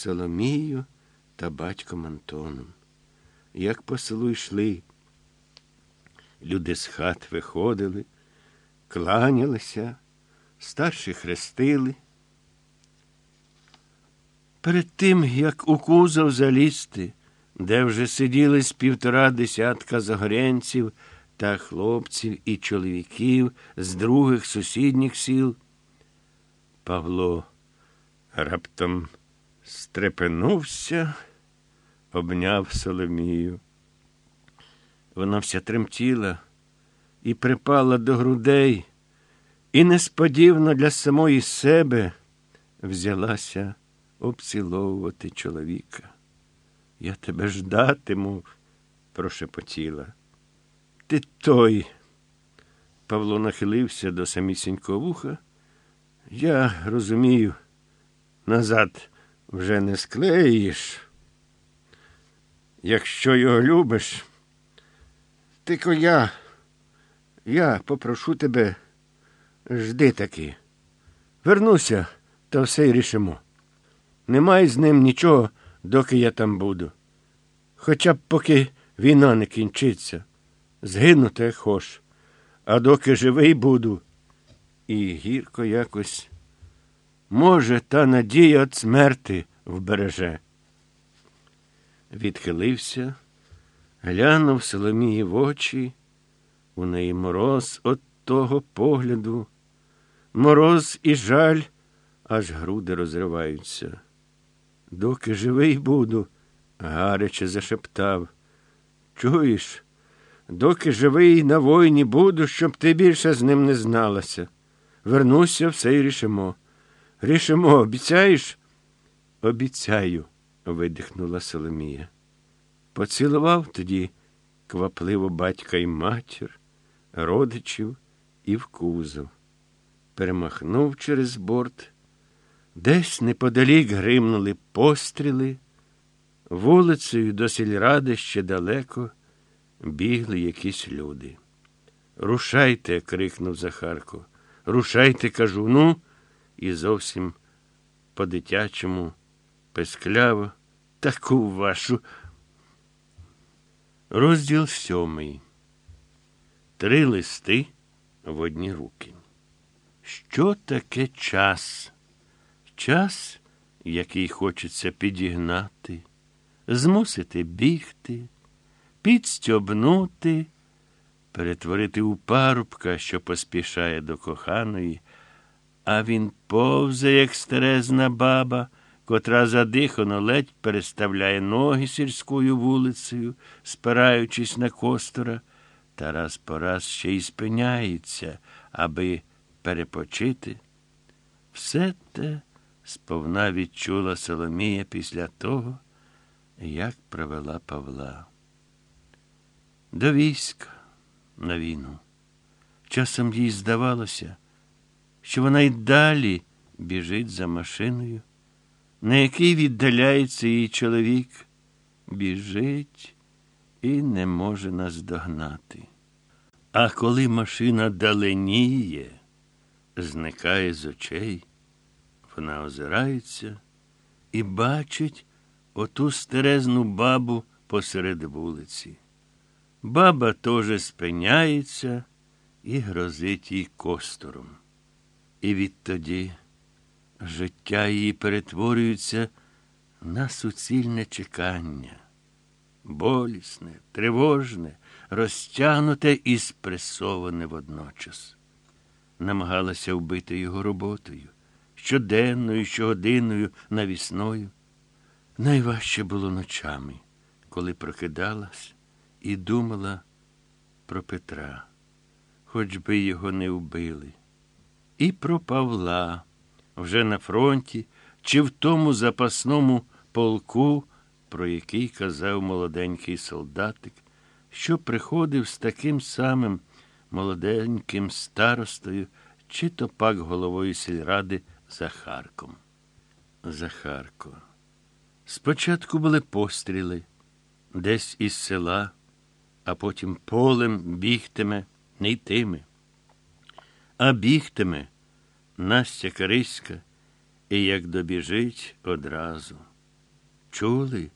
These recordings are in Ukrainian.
Соломією та батьком Антоном. Як по селу йшли, люди з хат виходили, кланялися, старші хрестили. Перед тим, як у кузов залізти, де вже сиділи з півтора десятка загорянців та хлопців і чоловіків з других сусідніх сіл, Павло раптом стрепенувся, обняв Соломію. Вона вся тремтіла і припала до грудей, і несподівано для самої себе взялася обціловувати чоловіка. Я тебе ждатиму, прошепотіла. Ти той. Павло нахилився до самісінького вуха. Я розумію, назад вже не склеїш. Якщо його любиш, тільки я, я попрошу тебе, жди таки. Вернуся, то все й рішимо. Немає з ним нічого, доки я там буду. Хоча б поки війна не кінчиться, згинути хоч, а доки живий буду. І гірко якось, може, та надія від смерти вбереже. Відхилився, глянув Соломії в очі, у неї мороз от того погляду, мороз і жаль, аж груди розриваються. Доки живий буду, гаряче зашептав. Чуєш, доки живий на войні буду, щоб ти більше з ним не зналася. Вернуся, все й рішимо. Рішимо, обіцяєш? Обіцяю, видихнула Соломія. Поцілував тоді квапливо батька й матір, родичів і в кузов. Перемахнув через борт. Десь неподалік гримнули постріли, вулицею до сільради ще далеко бігли якісь люди. Рушайте, крикнув Захарко. Рушайте, кажу, ну, і зовсім по-дитячому, пескляво, таку вашу. Розділ сьомий. Три листи в одні руки. Що таке час? Час, який хочеться підігнати, змусити бігти, підстьобнути, перетворити у парубка, що поспішає до коханої, а він повзе, як старезна баба, котра задихано ледь переставляє ноги сільською вулицею, спираючись на костора, та раз по раз ще й спиняється, аби перепочити. Все те сповна відчула Соломія після того, як провела Павла. До війська на війну. Часом їй здавалося, що вона й далі біжить за машиною, на якій віддаляється її чоловік, біжить і не може наздогнати. А коли машина даленіє, зникає з очей, вона озирається і бачить оту стерезну бабу посеред вулиці. Баба теж спиняється і грозить їй костором. І відтоді життя її перетворюється на суцільне чекання, болісне, тривожне, розтягнуте і спресоване водночас. Намагалася вбити його роботою, щоденною, щогодинною, навісною. Найважче було ночами, коли прокидалась і думала про Петра, хоч би його не вбили, і про Павла вже на фронті чи в тому запасному полку, про який казав молоденький солдатик, що приходив з таким самим молоденьким старостою, чи то пак головою сільради Захарком. Захарко. Спочатку були постріли десь із села а потім полем бігтиме, не йтиме. А бігтиме Настя Кариська, і як добіжить одразу. чули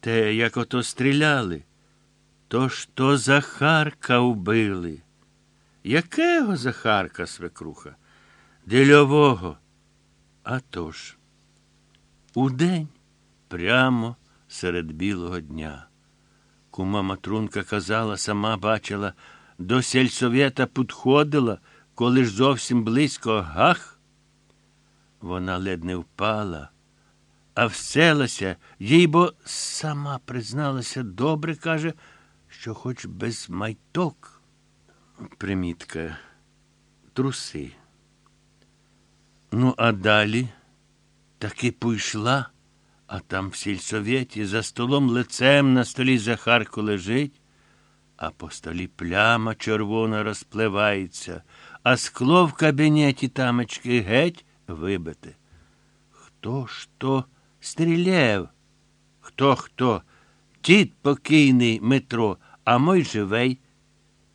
те, як ото стріляли? То ж то Захарка вбили. Якого Захарка, свекруха? Дельового. А тож, удень, прямо серед білого дня. Кума Матрунка казала, сама бачила, до сельсовєта підходила, коли ж зовсім близько гах. Вона ледь не впала, а вселася, їй бо сама призналася добре, каже, що хоч без майток. Примітка, труси. Ну, а далі таки пішла, а там в сільсовєті за столом лицем на столі Захарко лежить, а по столі пляма червона розпливається, а скло в кабінеті тамочки геть вибите. Хто ж то стріляв? Хто хто? Тіт покійний Метро, а мой живий.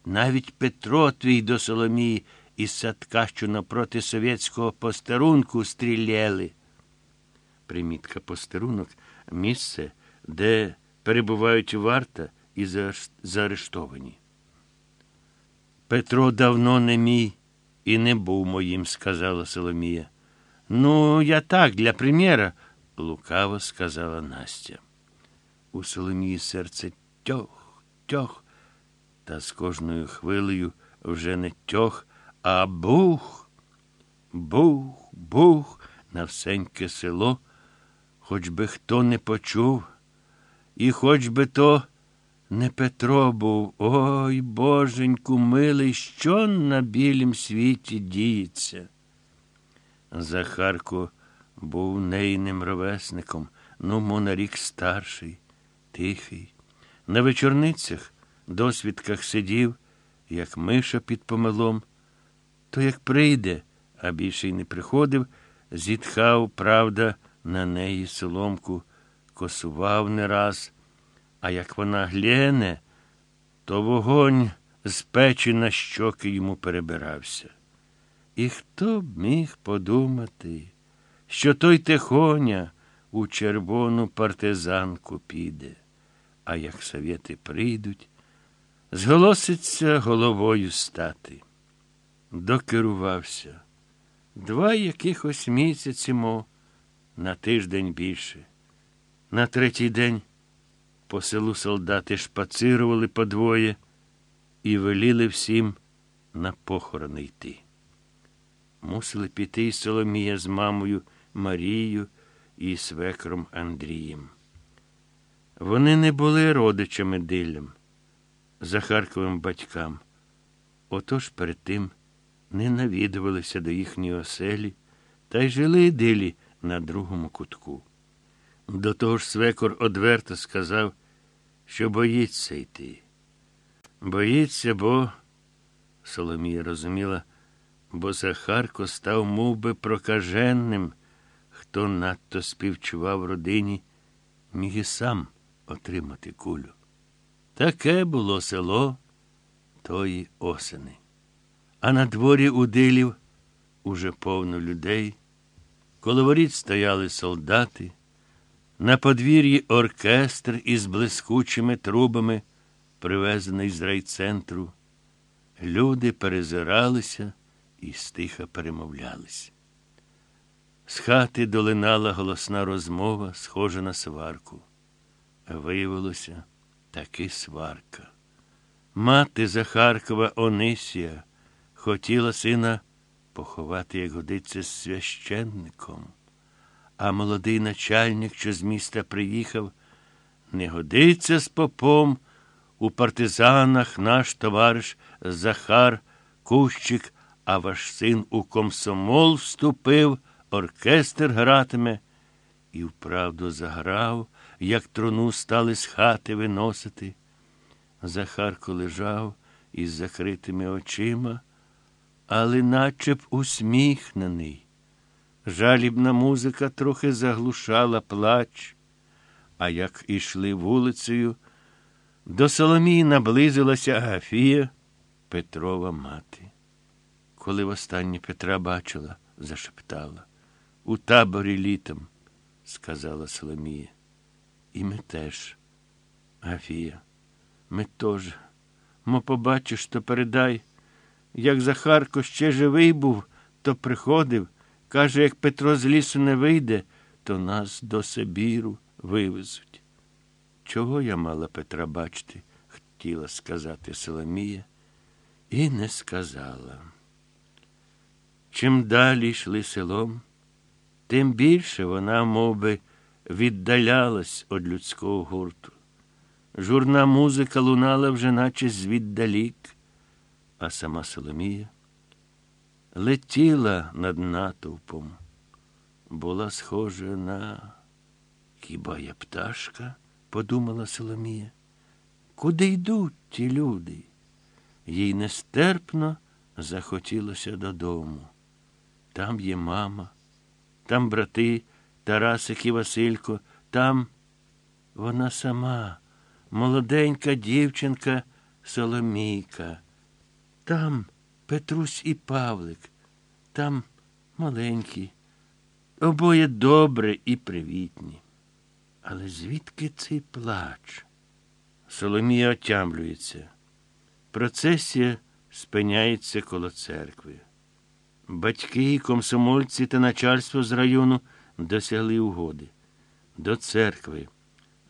Навіть Петро твій до Соломії із садка, що напроти совєтського постерунку стріляли. Примітка постерунок місце, де перебувають варта і заарештовані. Петро давно не мій і не був моїм, сказала Соломія. Ну, я так, для примєра, лукаво сказала Настя. У Соломії серце тьох, тьох, та з кожною хвилею вже не тьох, а бух, бух, бух на всеньке село, хоч би хто не почув, і хоч би то не Петро був, ой, боженьку милий, що на білім світі діється. Захарко був нейним ровесником, ну, мо старший, тихий. На вечорницях, досвідках сидів, як миша під помилом, то як прийде, а більше й не приходив, зітхав, правда, на неї соломку, косував не раз, а як вона гляне, то вогонь з печі на щоки йому перебирався. І хто б міг подумати, що той тихоня у червону партизанку піде, а як совєти прийдуть, зголоситься головою стати. Докерувався. Два якихось місяці мо, на тиждень більше. На третій день по селу солдати шпацирували подвоє і веліли всім на похорони йти. Мусили піти й Соломія з мамою Марією і свекром Андрієм. Вони не були родичами дилям, Захарковим батькам. Отож перед тим не навідувалися до їхньої оселі та й жили дилі на другому кутку. До того ж свекор одверто сказав, що боїться йти. Боїться, бо Соломія розуміла, бо Захарко став мов би, прокаженним, хто надто співчував родині, міг і сам отримати кулю. Таке було село тої осени. А на дворі у дилів уже повно людей. Коло воріт стояли солдати, на подвір'ї оркестр із блискучими трубами, привезений з райцентру. Люди перезиралися і стиха перемовлялись. З хати долинала голосна розмова, схожа на сварку. Виявилося таки сварка. Мати Захаркова Онисія хотіла сина поховати, як годиться, з священником. А молодий начальник, що з міста приїхав, не годиться з попом. У партизанах наш товариш Захар Кущик, а ваш син у комсомол вступив, оркестр гратиме. І вправду заграв, як труну стали з хати виносити. Захарко лежав із закритими очима, але наче б усміхнений. Жалібна музика трохи заглушала плач, а як ішли вулицею, до Соломії наблизилася Агафія, Петрова мати. Коли востаннє Петра бачила, зашептала. У таборі літом, сказала Соломія. І ми теж. Афія, ми теж. Мо побачиш, то передай. Як Захарко ще живий був, то приходив. Каже, як Петро з лісу не вийде, то нас до Сибіру вивезуть. Чого я мала Петра бачити, хотіла сказати Соломія, і не сказала. Чим далі йшли селом, тим більше вона мов би, віддалялась від людського гурту. Журна музика лунала вже наче звіддалік, а сама Соломія летіла над натовпом, була схожа на хіба я пташка, подумала Соломія. Куди йдуть ті люди? Їй нестерпно захотілося додому. Там є мама, там брати Тарасик і Василько, там вона сама, молоденька дівчинка Соломійка. Там Петрусь і Павлик, там маленькі, обоє добре і привітні. Але звідки цей плач? Соломія отямлюється. Процесія спиняється коло церкви. Батьки, комсомольці та начальство з району досягли угоди. До церкви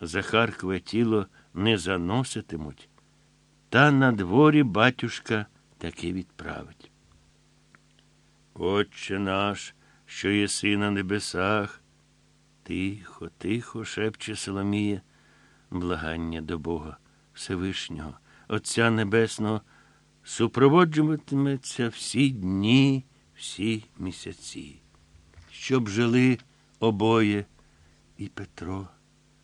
Захаркове тіло не заноситимуть, та на дворі батюшка таки відправить. Отче наш, що єси на небесах, тихо, тихо, шепче Соломія, благання до Бога Всевишнього, Отця Небесного, супроводжуватиметься всі дні, всі місяці, щоб жили обоє і Петро.